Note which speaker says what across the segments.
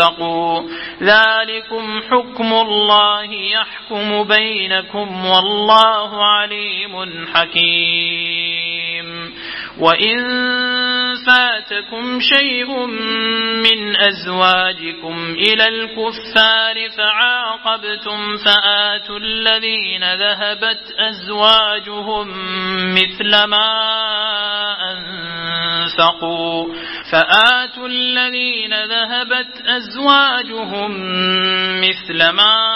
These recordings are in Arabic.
Speaker 1: أنفقوا ذلكم حكم الله يحكم بينكم والله عليم حكيم. وإن فاتكم شيء من أزواجكم إلى الكفار فعاقبتم فآتوا الذين ذهبت أزواجهم مثل ما أنفقوا. فآتوا الذين ذهبت أزواجهم مثل ما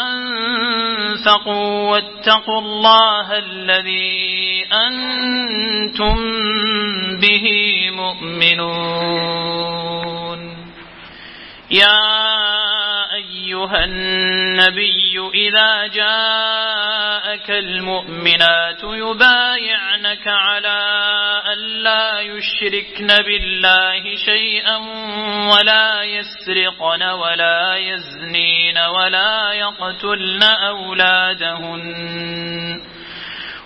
Speaker 1: أنفقوا واتقوا الله الذي أنتم به مؤمنون. يا أيها النبي إذا المؤمنات يبايعنك على أن لا يشركن بالله شيئا ولا يسرقن ولا يزنين ولا يقتلن أولادهن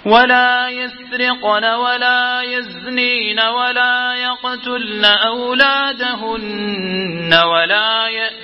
Speaker 1: ولا يسرقن ولا يزنين ولا يقتلن أولادهن ولا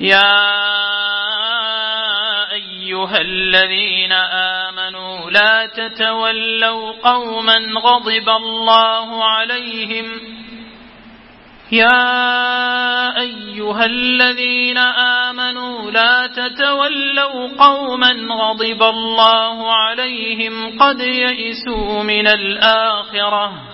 Speaker 1: يا أيها الذين آمنوا لا تتولوا قوما غضب الله عليهم. يا أيها الذين آمنوا لا تتولوا قوما غضب الله عليهم قد يئسوا من الآخرة.